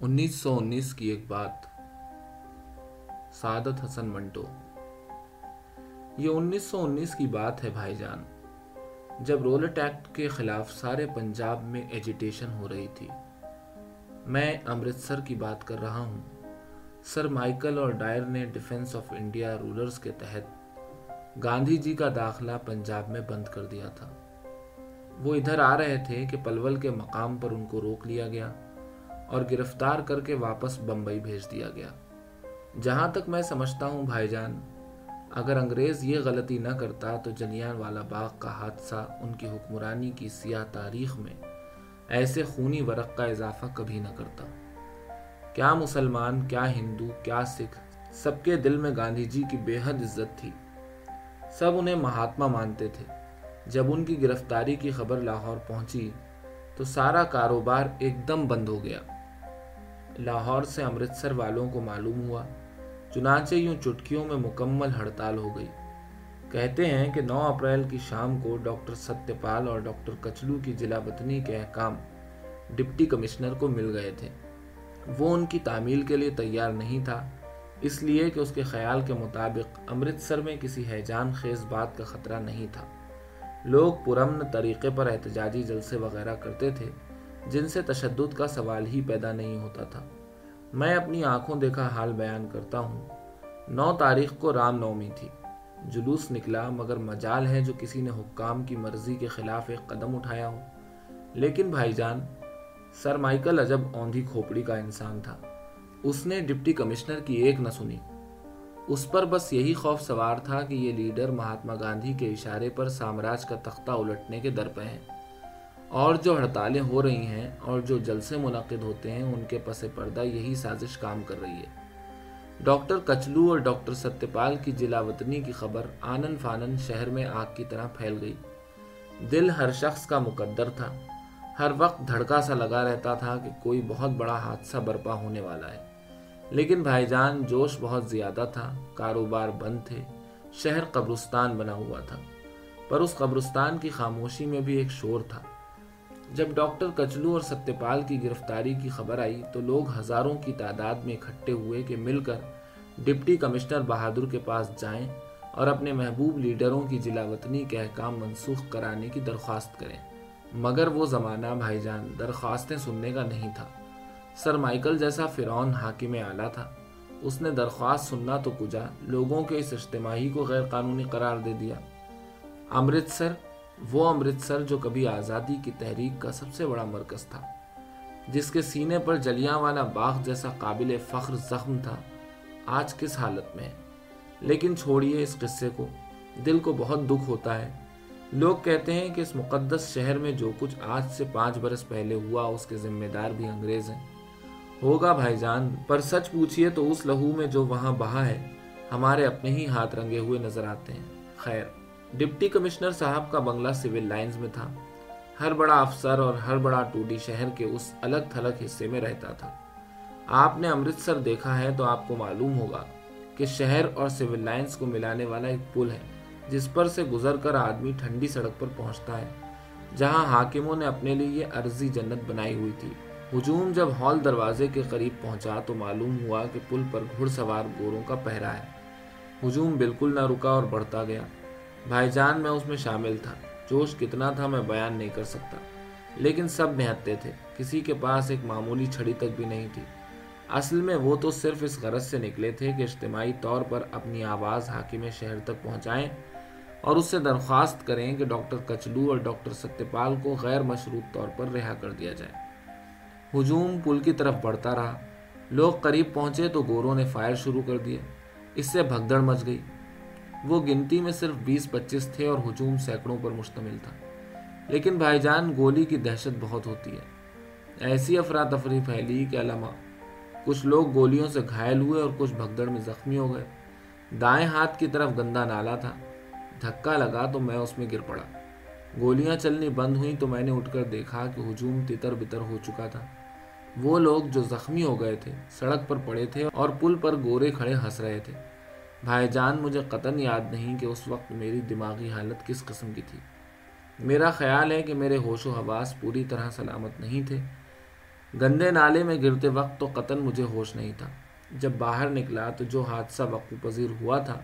انیس سو انیس کی ایک بات سعادت حسن منٹو۔ یہ انیس سو انیس کی بات ہے بھائی جان، جب رولٹ ایکٹ کے خلاف سارے پنجاب میں ایجیٹیشن ہو رہی تھی۔ میں امرتسر کی بات کر رہا ہوں۔ سر مائیکل اور ڈائر نے ڈیفنس آف انڈیا رولرز کے تحت گاندھی جی کا داخلہ پنجاب میں بند کر دیا تھا۔ وہ ادھر آ رہے تھے کہ پلول کے مقام پر ان کو روک لیا گیا۔ اور گرفتار کر کے واپس بمبئی بھیج دیا گیا۔ جہاں تک میں سمجھتا ہوں بھائی جان، اگر انگریز یہ غلطی نہ کرتا تو جلیان والا باغ کا حادثہ ان کی حکمرانی کی سیاہ تاریخ میں ایسے خونی ورق کا اضافہ کبھی نہ کرتا۔ کیا مسلمان، کیا ہندو، کیا سکھ، سب کے دل میں گاندھی جی کی بے حد عزت تھی۔ سب انہیں مہاتما مانتے تھے۔ جب ان کی گرفتاری کی خبر لاہور پہنچی تو سارا کاروبار ایک دم بند ہو گیا۔ لاہور سے امرتسر والوں کو معلوم ہوا۔ چنانچہ یوں چٹکیوں میں مکمل ہڑتال ہو گئی۔ کہتے ہیں کہ نو اپریل کی شام کو ڈاکٹر ستیہ پال اور ڈاکٹر کچلو کی جلا وطنی کے احکام ڈپٹی کمشنر کو مل گئے تھے۔ وہ ان کی تعمیل کے لیے تیار نہیں تھا، اس لیے کہ اس کے خیال کے مطابق امرتسر میں کسی حیجان خیز بات کا خطرہ نہیں تھا۔ لوگ پرامن طریقے پر احتجاجی جلسے وغیرہ کرتے تھے۔ جن سے تشدد کا سوال ہی پیدا نہیں ہوتا تھا۔ میں اپنی آنکھوں دیکھا حال بیان کرتا ہوں۔ نو تاریخ کو رام نومی تھی۔ جلوس نکلا مگر مجال ہے جو کسی نے حکام کی مرضی کے خلاف ایک قدم اٹھایا ہو لیکن بھائی جان، سر مائیکل عجب اوندھی کھوپڑی کا انسان تھا۔ اس نے ڈپٹی کمشنر کی ایک نہ سنی۔ اس پر بس یہی خوف سوار تھا کہ یہ لیڈر مہاتما گاندھی کے اشارے پر سامراج کا تختہ الٹنے کے در پہ ہیں۔ اور جو ہڑتالیں ہو رہی ہیں اور جو جلسے منعقد ہوتے ہیں، ان کے پس پردہ یہی سازش کام کر رہی ہے۔ ڈاکٹر کچلو اور ڈاکٹر ستیہ پال کی جلا وطنی کی خبر آنن فانن شہر میں آگ کی طرح پھیل گئی۔ دل ہر شخص کا مقدر تھا۔ ہر وقت دھڑکا سا لگا رہتا تھا کہ کوئی بہت بڑا حادثہ برپا ہونے والا ہے۔ لیکن بھائی جان، جوش بہت زیادہ تھا۔ کاروبار بند تھے۔ شہر قبرستان بنا ہوا تھا۔ پر اس قبرستان کی خاموشی میں بھی ایک شور تھا۔ جب ڈاکٹر کچلو اور ستیہ پال کی گرفتاری کی خبر آئی تو لوگ ہزاروں کی تعداد میں اکٹھے ہوئے کہ مل کر ڈپٹی کمشنر بہادر کے پاس جائیں اور اپنے محبوب لیڈروں کی جلا وطنی کے احکام منسوخ کرانے کی درخواست کریں۔ مگر وہ زمانہ بھائی جان درخواستیں سننے کا نہیں تھا۔ سر مائیکل جیسا فرعون حاکم اعلیٰ تھا۔ اس نے درخواست سننا تو کجا، لوگوں کے اس اجتماعی کو غیر قانونی قرار دے دیا۔ امرتسر وہ امرتسر جو کبھی آزادی کی تحریک کا سب سے بڑا مرکز تھا، جس کے سینے پر جلیاں والا باغ جیسا قابل فخر زخم تھا، آج کس حالت میں؟ ہے لیکن چھوڑیے اس قصے کو، دل کو بہت دکھ ہوتا ہے۔ لوگ کہتے ہیں کہ اس مقدس شہر میں جو کچھ آج سے پانچ برس پہلے ہوا، اس کے ذمہ دار بھی انگریز ہیں۔ ہوگا بھائی جان، پر سچ پوچھئے تو اس لہو میں جو وہاں بہا ہے، ہمارے اپنے ہی ہاتھ رنگے ہوئے نظر آتے ہیں۔ خیر۔ ڈپٹی کمشنر صاحب کا بنگلہ سول لائنز میں تھا۔ ہر بڑا افسر اور ہر بڑا ٹوڈی شہر کے اس الگ تھلگ حصے میں رہتا تھا۔ آپ نے امرتسر دیکھا ہے تو آپ کو معلوم ہوگا کہ شہر اور سول لائنز کو ملانے والا ایک پل ہے، جس پر سے گزر کر آدمی ٹھنڈی سڑک پر پہنچتا ہے، جہاں حاکموں نے اپنے لیے یہ عرضی جنت بنائی ہوئی تھی۔ ہجوم جب ہال دروازے کے قریب پہنچا تو معلوم ہوا کہ پل پر گھڑ سوار گوروں کا پہرا ہے۔ ہجوم بالکل نہ رکا اور بڑھتا گیا۔ بھائی جان میں اس میں شامل تھا۔ جوش کتنا تھا میں بیان نہیں کر سکتا۔ لیکن سب نہتے تھے۔ کسی کے پاس ایک معمولی چھڑی تک بھی نہیں تھی۔ اصل میں وہ تو صرف اس غرض سے نکلے تھے کہ اجتماعی طور پر اپنی آواز حاکم شہر تک پہنچائیں اور اس سے درخواست کریں کہ ڈاکٹر کچلو اور ڈاکٹر ستیہ پال کو غیر مشروط طور پر رہا کر دیا جائے۔ ہجوم پل کی طرف بڑھتا رہا۔ لوگ قریب پہنچے تو گوروں نے فائر شروع کر دیا اس سے بھگدڑ مچ گئی۔ وہ گنتی میں صرف بیس پچیس تھے اور ہجوم سینکڑوں پر مشتمل تھا۔ لیکن بھائی جان، گولی کی دہشت بہت ہوتی ہے۔ ایسی افراتفری پھیلی کہ علامہ کچھ لوگ گولیوں سے گھائل ہوئے اور کچھ بھگدڑ میں زخمی ہو گئے۔ دائیں ہاتھ کی طرف گندا نالا تھا۔ دھکا لگا تو میں اس میں گر پڑا۔ گولیاں چلنی بند ہوئیں تو میں نے اٹھ کر دیکھا کہ ہجوم تتر بتر ہو چکا تھا۔ وہ لوگ جو زخمی ہو گئے تھے، سڑک پر پڑے تھے اور پل پر گورے کھڑے ہنس رہے تھے۔ بھائی جان، مجھے قطن یاد نہیں کہ اس وقت میری دماغی حالت کس قسم کی تھی۔ میرا خیال ہے کہ میرے ہوش و حواس پوری طرح سلامت نہیں تھے۔ گندے نالے میں گرتے وقت تو قطن مجھے ہوش نہیں تھا۔ جب باہر نکلا تو جو حادثہ وقوع پذیر ہوا تھا،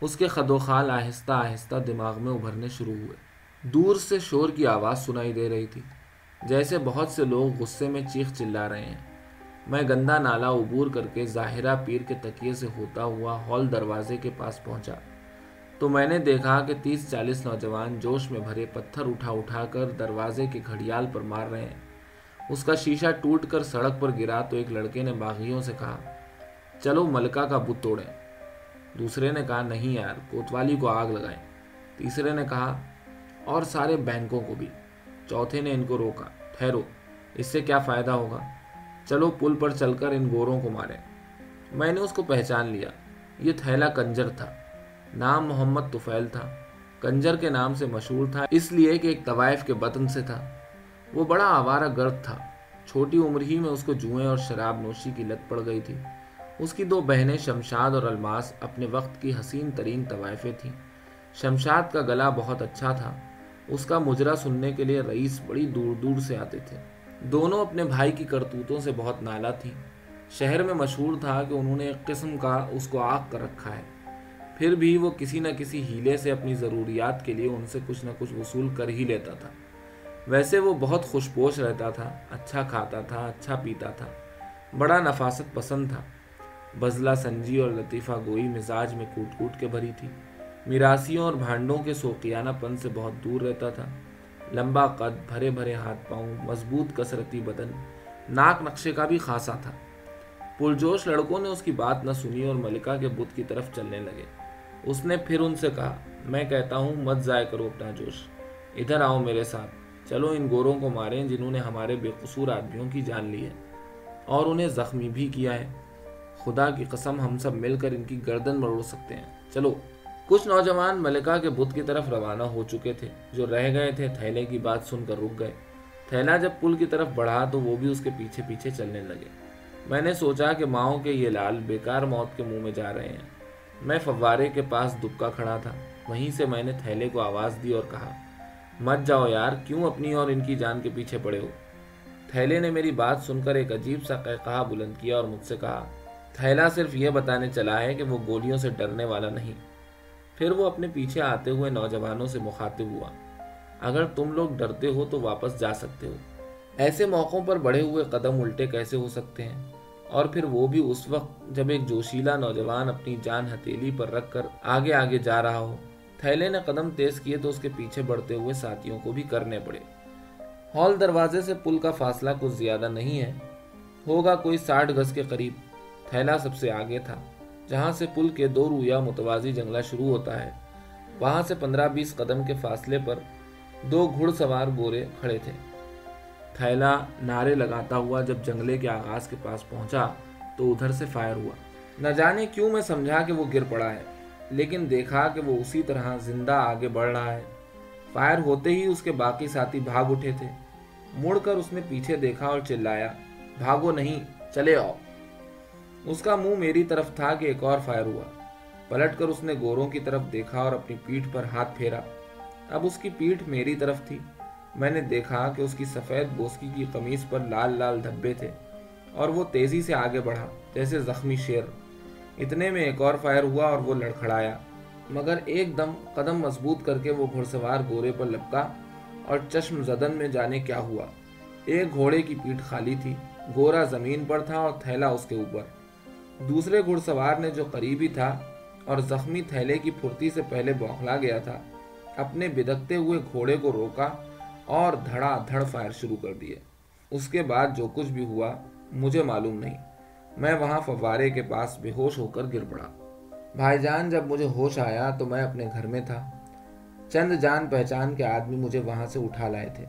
اس کے خد و خال آہستہ آہستہ دماغ میں ابھرنے شروع ہوئے۔ دور سے شور کی آواز سنائی دے رہی تھی، جیسے بہت سے لوگ غصے میں چیخ چلا رہے ہیں۔ میں گندا نالا عبور کر کے ظاہرہ پیر کے تکیے سے ہوتا ہوا ہال دروازے کے پاس پہنچا۔ تو میں نے دیکھا کہ تیس چالیس نوجوان جوش میں بھرے پتھر اٹھا اٹھا کر دروازے کے گھڑیال پر مار رہے ہیں۔ اس کا شیشہ ٹوٹ کر سڑک پر گرا تو ایک لڑکے نے باغیوں سے کہا، چلو ملکہ کا بت توڑیں۔ دوسرے نے کہا، نہیں یار، کوتوالی کو آگ لگائیں۔ تیسرے نے کہا، اور سارے بینکوں کو بھی۔ چوتھے نے ان کو روکا، ٹھہرو، اس سے کیا فائدہ ہوگا؟ چلو پل پر چل کر ان گوروں کو مارے۔ میں نے اس کو پہچان لیا۔ یہ تھیلا کنجر تھا۔ نام محمد طفیل تھا۔ کنجر کے نام سے مشہور تھا، اس لیے کہ ایک طوائف کے بطن سے تھا۔ وہ بڑا آوارہ گرد تھا۔ چھوٹی عمر ہی میں اس کو جوئیں اور شراب نوشی کی لت پڑ گئی تھی۔ اس کی دو بہنیں شمشاد اور الماس اپنے وقت کی حسین ترین طوائفیں تھیں۔ شمشاد کا گلا بہت اچھا تھا۔ اس کا مجرا سننے کے لیے رئیس بڑی دور دور سے آتے تھے۔ دونوں اپنے بھائی کی کرتوتوں سے بہت نالا تھی شہر میں مشہور تھا کہ انہوں نے ایک قسم کا اس کو آگ کر رکھا ہے۔ پھر بھی وہ کسی نہ کسی ہیلے سے اپنی ضروریات کے لیے ان سے کچھ نہ کچھ وصول کر ہی لیتا تھا۔ ویسے وہ بہت خوش پوش رہتا تھا اچھا کھاتا تھا اچھا پیتا تھا، بڑا نفاست پسند تھا۔ بزلہ سنجی اور لطیفہ گوئی مزاج میں کوٹ کوٹ کے بھری تھی میراسیوں اور بھانڈوں کے سوقیانہ پن سے بہت دور رہتا تھا۔ لمبا قد، بھرے بھرے ہاتھ پاؤں، مضبوط کسرتی بدن، ناک نقشے کا بھی خاصا تھا۔ پرجوش لڑکوں نے اس کی بات نہ سنی اور ملکہ کے بت کی طرف چلنے لگے۔ اس نے پھر ان سے کہا، میں کہتا ہوں، مت ضائع کرو اپنا جوش۔ ادھر آؤ میرے ساتھ۔ چلو ان گوروں کو ماریں جنہوں نے ہمارے بے قصور آدمیوں کی جان لی ہے۔ اور انہیں زخمی بھی کیا ہے۔ خدا کی قسم ہم سب مل کر ان کی گردن مروڑ سکتے ہیں۔ چلو۔ کچھ نوجوان ملکہ کے بت کی طرف روانہ ہو چکے تھے، جو رہ گئے تھے، تھیلے کی بات سن کر رک گئے۔ تھیلا جب پل کی طرف بڑھا تو وہ بھی اس کے پیچھے پیچھے چلنے لگے۔ میں نے سوچا کہ ماؤں کے یہ لال بیکار موت کے منہ میں جا رہے ہیں۔ میں فوارے کے پاس دبکا کھڑا تھا۔ وہیں سے میں نے تھیلے کو آواز دی اور کہا، مت جاؤ یار، کیوں اپنی اور ان کی جان کے پیچھے پڑے ہو؟ تھیلے نے میری بات سن کر ایک عجیب سا کہا بلند کیا اور مجھ سے کہا، تھیلا صرف یہ بتانے چلا ہے کہ وہ گولیوں سے ڈرنے والا نہیں۔ پھر وہ اپنے پیچھے آتے ہوئے نوجوانوں سے مخاطب ہوا۔ اگر تم لوگ ڈرتے ہو تو واپس جا سکتے ہو۔ ایسے موقعوں پر بڑھے ہوئے قدم الٹے کیسے ہو سکتے ہیں؟ اور پھر وہ بھی اس وقت جب ایک جوشیلا نوجوان اپنی جان ہتیلی پر رکھ کر آگے آگے جا رہا ہو۔ تھیلے نے قدم تیز کیے تو اس کے پیچھے بڑھتے ہوئے ساتھیوں کو بھی کرنے پڑے۔ ہال دروازے سے پل کا فاصلہ کچھ زیادہ نہیں ہے۔ ہوگا کوئی ساٹھ گز کے قریب۔ تھیلا سب سے آگے تھا۔ جہاں سے پل کے دو رویا متوازی جنگلہ شروع ہوتا ہے، وہاں سے پندرہ بیس قدم کے فاصلے پر دو گھڑ سوار گورے کھڑے تھے۔ تھیلا نعرے لگاتا ہوا جب جنگلے کے آغاز کے پاس پہنچا تو ادھر سے فائر ہوا۔ نہ جانے کیوں میں سمجھا کہ وہ گر پڑا ہے، لیکن دیکھا کہ وہ اسی طرح زندہ آگے بڑھ رہا ہے۔ فائر ہوتے ہی اس کے باقی ساتھی بھاگ اٹھے تھے۔ مڑ کر اس نے پیچھے دیکھا اور چلایا، بھاگو نہیں، چلے آؤ۔ اس کا منہ میری طرف تھا کہ ایک اور فائر ہوا۔ پلٹ کر اس نے گوروں کی طرف دیکھا اور اپنی پیٹھ پر ہاتھ پھیرا۔ اب اس کی پیٹھ میری طرف تھی۔ میں نے دیکھا کہ اس کی سفید بوسکی کی قمیص پر لال لال دھبے تھے اور وہ تیزی سے آگے بڑھا، جیسے زخمی شیر۔ اتنے میں ایک اور فائر ہوا اور وہ لڑکھڑایا۔ مگر ایک دم قدم مضبوط کر کے وہ گھڑ سوار گورے پر لپکا اور چشم زدن میں جانے کیا ہوا۔ ایک گھوڑے کی پیٹھ خالی تھی، گورا زمین پر تھا اور تھیلا اس کے اوپر۔ دوسرے گھڑ سوار نے جو قریبی تھا اور زخمی تھیلے کی پھرتی سے پہلے بوکھلا گیا تھا، اپنے بدکتے ہوئے گھوڑے کو روکا اور دھڑا دھڑ فائر شروع کر دیے۔ اس کے بعد جو کچھ بھی ہوا، مجھے معلوم نہیں۔ میں وہاں فوارے کے پاس بے ہوش ہو کر گر پڑا۔ بھائی جان، جب مجھے ہوش آیا تو میں اپنے گھر میں تھا۔ چند جان پہچان کے آدمی مجھے وہاں سے اٹھا لائے تھے۔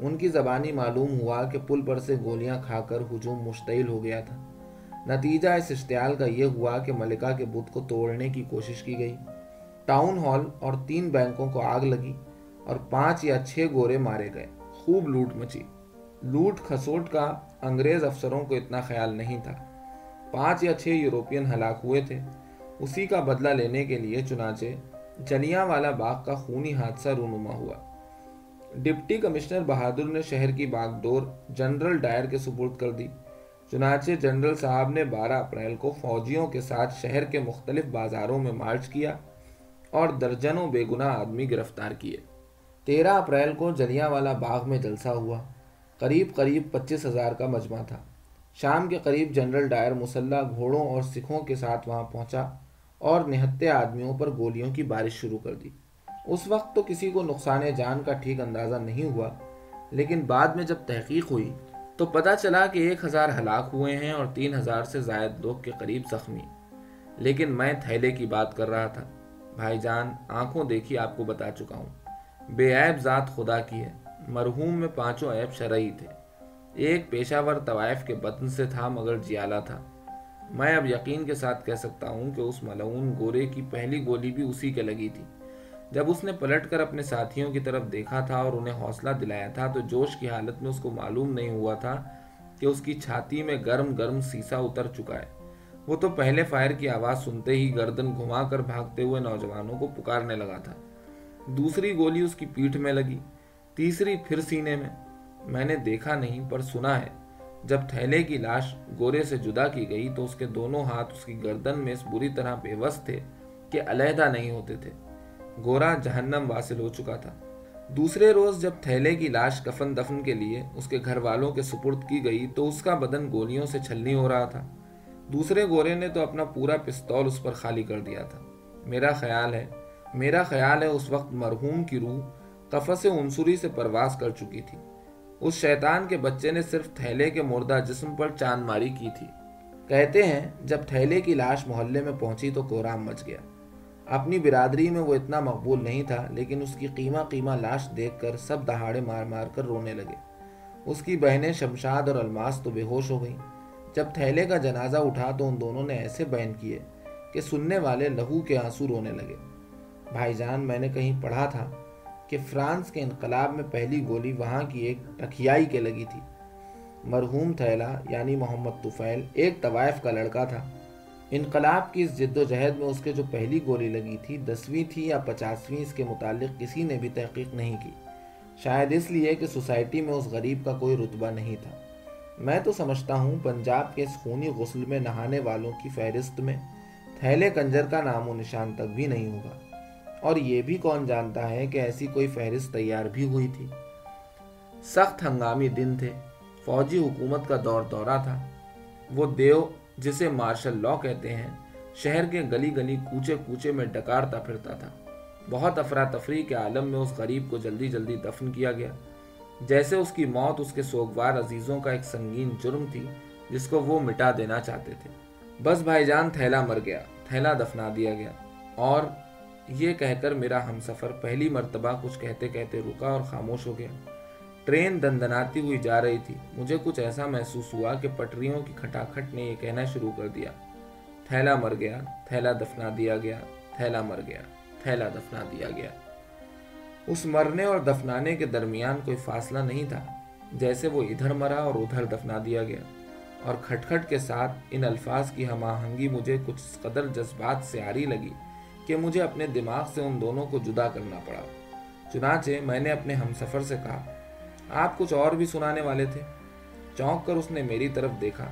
ان کی زبانی معلوم ہوا کہ پل پر سے گولیاں کھا کر ہجوم مشتعل ہو گیا تھا۔ نتیجہ اس اشتعال کا یہ ہوا کہ ملکہ کے بت کو توڑنے کی کوشش کی گئی۔ ٹاؤن ہال اور تین بینکوں کو آگ لگی اور پانچ یا چھ گورے مارے گئے۔ خوب لوٹ مچی۔ لوٹ کھسوٹ کا انگریز افسروں کو اتنا خیال نہیں تھا۔ پانچ یا چھ یوروپین ہلاک ہوئے تھے۔ اسی کا بدلہ لینے کے لیے چنانچہ جلیاں والا باغ کا خونی حادثہ رونما ہوا۔ ڈپٹی کمشنر بہادر نے شہر کی باغ ڈور جنرل ڈائر کے سپرد کر دی۔ چنانچہ جنرل صاحب نے بارہ اپریل کو فوجیوں کے ساتھ شہر کے مختلف بازاروں میں مارچ کیا اور درجنوں بے گناہ آدمی گرفتار کیے۔ تیرہ اپریل کو جلیاں والا باغ میں جلسہ ہوا۔ قریب قریب پچیس ہزار کا مجمع تھا۔ شام کے قریب جنرل ڈائر مسلح گھوڑوں اور سکھوں کے ساتھ وہاں پہنچا اور نہتے آدمیوں پر گولیوں کی بارش شروع کر دی۔ اس وقت تو کسی کو نقصان جان کا ٹھیک اندازہ نہیں ہوا، لیکن بعد میں جب تحقیق ہوئی تو پتا چلا کہ ایک ہزار ہلاک ہوئے ہیں اور تین ہزار سے زائد لوگ کے قریب زخمی۔ لیکن میں تھیلے کی بات کر رہا تھا۔ بھائی جان، آنکھوں دیکھی آپ کو بتا چکا ہوں۔ بے عیب ذات خدا کی ہے۔ مرحوم میں پانچوں عیب شرعی تھے۔ ایک پیشہ ور طوائف کے بطن سے تھا مگر جیالہ تھا۔ میں اب یقین کے ساتھ کہہ سکتا ہوں کہ اس ملعون گورے کی پہلی گولی بھی اسی کے لگی تھی۔ جب اس نے پلٹ کر اپنے ساتھیوں کی طرف دیکھا تھا اور انہیں حوصلہ دلایا تھا، تو جوش کی حالت میں اس کو معلوم نہیں ہوا تھا کہ اس کی چھاتی میں گرم گرم سیسا اتر چکا ہے۔ وہ تو پہلے فائر کی آواز سنتے ہی گردن گھما کر بھاگتے ہوئے نوجوانوں کو پکارنے لگا تھا۔ دوسری گولی اس کی پیٹھ میں لگی، تیسری پھر سینے میں۔ میں نے دیکھا نہیں، پر سنا ہے۔ جب تھیلے کی لاش گورے سے جدا کی گئی تو اس کے دونوں ہاتھ اس کی گردن میں اس بری طرح بے وس تھے کہ علیحدہ نہیں ہوتے تھے۔ گورا جہنم واصل ہو چکا تھا۔ دوسرے روز جب تھیلے کی لاش کفن دفن کے لیے اس کے گھر والوں کے سپرد کی گئی تو اس کا بدن گولیوں سے چھلنی ہو رہا تھا۔ دوسرے گورے نے تو اپنا پورا پستول اس پر خالی کر دیا تھا۔ میرا خیال ہے، میرا خیال ہے اس وقت مرحوم کی روح قفص عنصری سے پرواز کر چکی تھی۔ اس شیطان کے بچے نے صرف تھیلے کے مردہ جسم پر چاند ماری کی تھی۔ کہتے ہیں، جب تھیلے کی لاش محلے میں پہنچی تو کورام مچ گیا۔ اپنی برادری میں وہ اتنا مقبول نہیں تھا، لیکن اس کی قیمہ قیمہ لاش دیکھ کر سب دہاڑے مار مار کر رونے لگے۔ اس کی بہنیں شمشاد اور الماس تو بے ہوش ہو گئیں۔ جب تھیلے کا جنازہ اٹھا تو ان دونوں نے ایسے بین کیے کہ سننے والے لہو کے آنسو رونے لگے۔ بھائی جان، میں نے کہیں پڑھا تھا کہ فرانس کے انقلاب میں پہلی گولی وہاں کی ایک ٹکھیائی کے لگی تھی۔ مرحوم تھیلا یعنی محمد طفیل، ایک طوائف کا لڑکا تھا۔ انقلاب کی اس جد و جہد میں اس کے جو پہلی گولی لگی تھی، دسویں تھی یا پچاسویں، اس کے متعلق کسی نے بھی تحقیق نہیں کی۔ شاید اس لیے کہ سوسائٹی میں اس غریب کا کوئی رتبہ نہیں تھا۔ میں تو سمجھتا ہوں پنجاب کے اس خونی غسل میں نہانے والوں کی فہرست میں تھیلے کنجر کا نام و نشان تک بھی نہیں ہوگا۔ اور یہ بھی کون جانتا ہے کہ ایسی کوئی فہرست تیار بھی ہوئی تھی۔ سخت ہنگامی دن تھے۔ فوجی حکومت کا دور دورہ تھا۔ وہ دیو جسے مارشل لا کہتے ہیں، شہر کے گلی گلی کوچے کوچے میں ڈکارتا پھرتا تھا۔ بہت افراتفری کے عالم میں اس غریب کو جلدی جلدی دفن کیا گیا۔ جیسے اس کی موت اس کے سوگوار عزیزوں کا ایک سنگین جرم تھی، جس کو وہ مٹا دینا چاہتے تھے۔ بس بھائی جان، تھیلا مر گیا، تھیلا دفنا دیا گیا۔ اور یہ کہہ کر میرا ہم سفر پہلی مرتبہ کچھ کہتے کہتے رکا اور خاموش ہو گیا۔ ٹرین دندناتی ہوئی جا رہی تھی۔ مجھے کچھ ایسا محسوس ہوا کہ پٹریوں کی کھٹاکھٹ نے یہ کہنا شروع کر دیا۔ تھیلا مر گیا، تھیلا دفنا دیا گیا، تھیلا مر گیا، تھیلا دفنا دیا گیا۔ اس مرنے اور دفنانے کے درمیان کوئی فاصلہ نہیں تھا، جیسے وہ ادھر مرا اور ادھر دفنا دیا گیا۔ اور کھٹ کھٹ کے ساتھ ان الفاظ کی ہم آہنگی مجھے کچھ قدر جذبات سے آری لگی کہ مجھے اپنے دماغ سے ان دونوں کو جدا کرنا پڑا۔ چنانچہ میں نے اپنے ہم سفر سے کہا آپ کچھ اور بھی سنانے والے تھے؟ چونک کر اس نے میری طرف دیکھا۔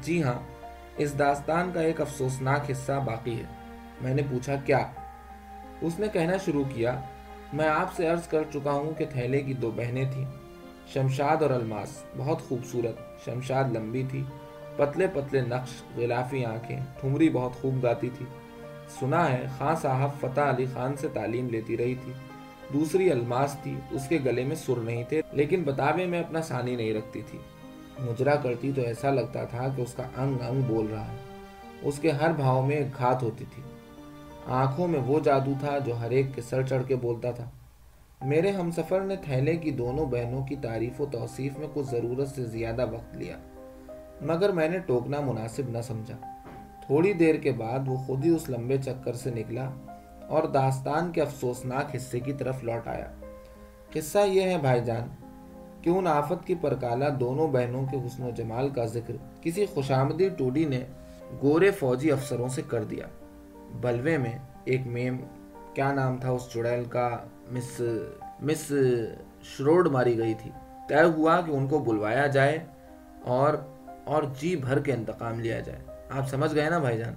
جی ہاں اس داستان کا ایک افسوسناک حصہ باقی ہے۔ میں نے پوچھا، کیا؟ اس نے کہنا شروع کیا، میں آپ سے عرض کر چکا ہوں کہ تھیلے کی دو بہنیں تھیں۔ شمشاد اور الماس، بہت خوبصورت۔ شمشاد لمبی تھی، پتلے پتلے نقش، غلافی آنکھیں، ٹھمری بہت خوب گاتی تھی۔ سنا ہے، خان صاحب فتح علی خان سے تعلیم لیتی رہی تھی۔ دوسری الماس تھی، اس کے گلے میں سر نہیں تھے، لیکن بتاوے میں اپنا سانی نہیں رکھتی تھی۔ مجرا کرتی تو ایسا لگتا تھا کہ اس کا انگ انگ بول رہا ہے۔ اس کے ہر بھاؤ میں ایک گھات ہوتی تھی۔ آنکھوں میں وہ جادو تھا جو ہر ایک کے سر چڑھ کے بولتا تھا۔ میرے ہم سفر نے تھیلے کی دونوں بہنوں کی تعریف و توصیف میں کچھ ضرورت سے زیادہ وقت لیا، مگر میں نے ٹوکنا مناسب نہ سمجھا۔ تھوڑی دیر کے بعد وہ خود ہی اس لمبے چکر سے نکلا۔ اور داستان کے افسوسناک حصے کی طرف لوٹ آیا۔ قصہ یہ ہے بھائی جان کہ ان آفت کی پرکالہ دونوں بہنوں کے حسن و جمال کا ذکر کسی خوشامدی ٹوڈی نے گورے فوجی افسروں سے کر دیا۔ بلوے میں ایک میم، کیا نام تھا اس چڑیل کا، مس مس شروڑ ماری گئی تھی۔ طے ہوا کہ ان کو بلوایا جائے اور اور جی بھر کے انتقام لیا جائے۔ آپ سمجھ گئے نا بھائی جان؟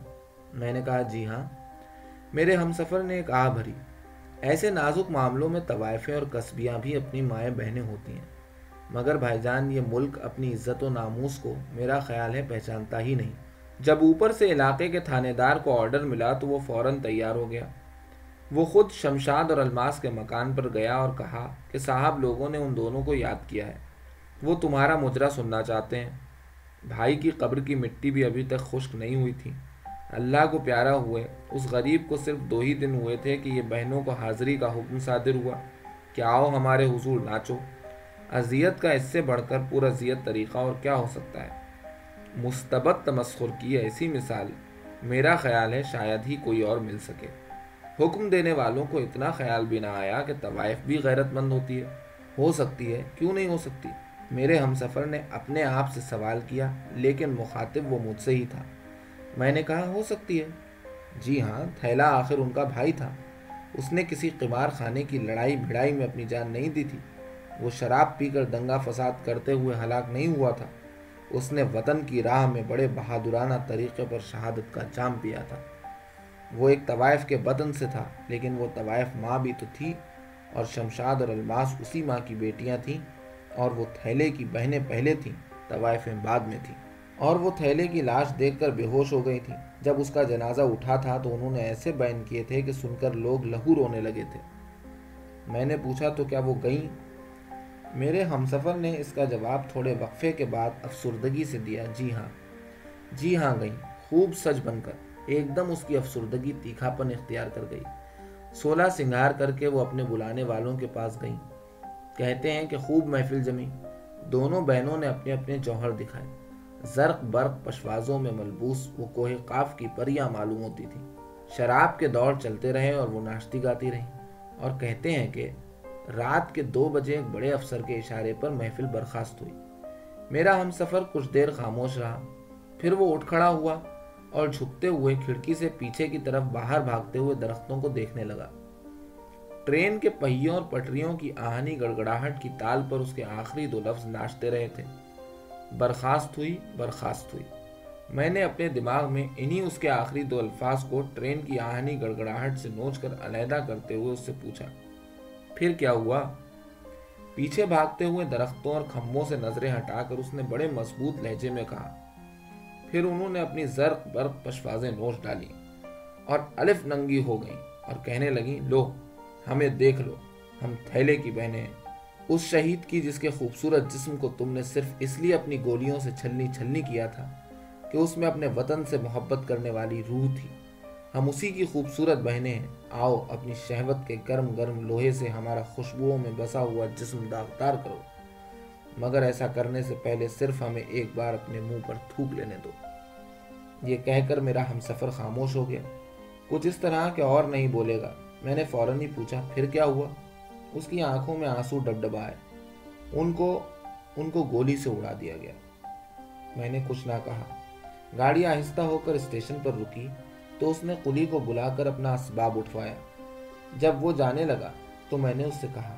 میں نے کہا جی ہاں۔ میرے ہم سفر نے ایک آہ بھری۔ ایسے نازک معاملوں میں طوائفیں اور قصبیاں بھی اپنی مائیں بہنیں ہوتی ہیں۔ مگر بھائی جان، یہ ملک اپنی عزت و ناموس کو میرا خیال ہے پہچانتا ہی نہیں۔ جب اوپر سے علاقے کے تھانے دار کو آرڈر ملا تو وہ فوراً تیار ہو گیا۔ وہ خود شمشاد اور الماس کے مکان پر گیا اور کہا کہ صاحب، لوگوں نے ان دونوں کو یاد کیا ہے۔ وہ تمہارا مجرا سننا چاہتے ہیں۔ بھائی کی قبر کی مٹی بھی ابھی تک خشک نہیں ہوئی تھی۔ اللہ کو پیارا ہوئے، اس غریب کو صرف دو ہی دن ہوئے تھے کہ یہ بہنوں کو حاضری کا حکم صادر ہوا۔ کہ آؤ ہمارے حضور، ناچو۔ اذیت کا اس سے بڑھ کر پورا اذیت طریقہ اور کیا ہو سکتا ہے؟ مستبد تمسخر کی ایسی مثال میرا خیال ہے شاید ہی کوئی اور مل سکے۔ حکم دینے والوں کو اتنا خیال بھی نہ آیا کہ طوائف بھی غیرت مند ہوتی ہے۔ ہو سکتی ہے، کیوں نہیں ہو سکتی؟ میرے ہم سفر نے اپنے آپ سے سوال کیا، لیکن مخاطب وہ مجھ سے ہی تھا۔ میں نے کہا ہو سکتی ہے۔ جی ہاں تھیلا آخر ان کا بھائی تھا۔ اس نے کسی قمار خانے کی لڑائی بھڑائی میں اپنی جان نہیں دی تھی۔ وہ شراب پی کر دنگا فساد کرتے ہوئے ہلاک نہیں ہوا تھا۔ اس نے وطن کی راہ میں بڑے بہادرانہ طریقے پر شہادت کا جام پیا تھا۔ وہ ایک طوائف کے بدن سے تھا، لیکن وہ طوائف ماں بھی تو تھی اور شمشاد اور الماس اسی ماں کی بیٹیاں تھیں اور وہ تھیلے کی بہنیں پہلے تھیں، طوائفیں بعد میں تھیں۔ اور وہ تھیلے کی لاش دیکھ کر بے ہوش ہو گئی تھی۔ جب اس کا جنازہ اٹھا تھا تو انہوں نے ایسے بین کیے تھے کہ سن کر لوگ لہو رونے لگے تھے۔ میں نے پوچھا، تو کیا وہ گئیں؟ میرے ہم سفر نے اس کا جواب تھوڑے وقفے کے بعد افسردگی سے دیا۔ جی ہاں جی ہاں گئیں۔ خوب سچ بن کر۔ ایک دم اس کی افسردگی تیکھا پن اختیار کر گئی۔ سولہ سنگار کر کے وہ اپنے بلانے والوں کے پاس گئیں۔ کہتے ہیں کہ خوب محفل جمی۔ دونوں بہنوں نے اپنے اپنے جوہر دکھائے۔ زرق برق پشوازوں میں ملبوس وہ کوہ قاف کی پریاں معلوم ہوتی تھی شراب کے دور چلتے رہے اور وہ ناشتی گاتی رہی اور کہتے ہیں کہ رات کے دو بجے ایک بڑے افسر کے اشارے پر محفل برخاست ہوئی۔ میرا ہم سفر کچھ دیر خاموش رہا۔ پھر وہ اٹھ کھڑا ہوا اور جھکتے ہوئے کھڑکی سے پیچھے کی طرف باہر بھاگتے ہوئے درختوں کو دیکھنے لگا۔ ٹرین کے پہیوں اور پٹریوں کی آہنی گڑگڑاہٹ کی تال پر اس کے آخری دو لفظ ناچتے رہے تھے۔ برخاست ہوئی برخاست ہوئی۔ میں نے اپنے دماغ میں انہی اس کے آخری دو الفاظ کو ٹرین کی آہنی گڑگڑاہٹ سے نوچ کر علیحدہ کرتے ہوئے اس سے پوچھا۔ پھر کیا ہوا؟ پیچھے بھاگتے ہوئے درختوں اور کھمبوں سے نظریں ہٹا کر اس نے بڑے مضبوط لہجے میں کہا۔ پھر انہوں نے اپنی زرق برق پشوازیں نوچ ڈالی اور الف ننگی ہو گئیں اور کہنے لگیں، لو، ہمیں دیکھ لو، ہم تھیلے کی بہنیں ہیں۔ اس شہید کی جس کے خوبصورت جسم کو تم نے صرف اس لیے اپنی گولیوں سے چھلنی چھلنی کیا تھا کہ اس میں اپنے وطن سے محبت کرنے والی روح تھی۔ ہم اسی کی خوبصورت بہنیں ہیں۔ آؤ اپنی شہوت کے گرم گرم لوہے سے ہمارا خوشبوؤں میں بسا ہوا جسم داغدار کرو۔ مگر ایسا کرنے سے پہلے صرف ہمیں ایک بار اپنے منہ پر تھوک لینے دو۔ یہ کہہ کر میرا ہم سفر خاموش ہو گیا۔ کچھ اس طرح کہ اور نہیں بولے گا۔ میں نے فوراً ہی پوچھا، پھر کیا ہوا؟ اس کی آنکھوں میں آنسو ڈب ڈبائے ان کو ان کو گولی سے اڑا دیا گیا۔ میں نے کچھ نہ کہا۔ گاڑی آہستہ ہو کر اسٹیشن پر رکی تو اس نے قلی کو بلا کر اپنا اسباب اٹھوایا۔ جب وہ جانے لگا تو میں نے اس سے کہا،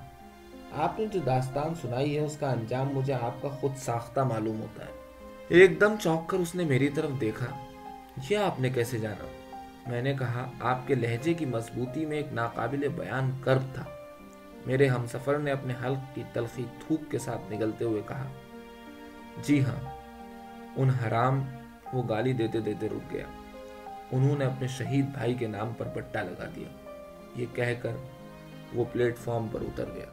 آپ نے جو داستان سنائی ہے، اس کا انجام مجھے آپ کا خود ساختہ معلوم ہوتا ہے۔ ایک دم چوک کر اس نے میری طرف دیکھا، یہ آپ نے کیسے جانا؟ میں نے کہا، آپ کے لہجے کی مضبوطی میں ایک ناقابل بیان کرب تھا۔ میرے ہم سفر نے اپنے حلق کی تلخی تھوک کے ساتھ نگلتے ہوئے کہا جی ہاں ان حرام وہ گالی دیتے دیتے رک گیا۔ انہوں نے اپنے شہید بھائی کے نام پر بٹا لگا دیا۔ یہ کہہ کر وہ پلیٹ فارم پر اتر گیا۔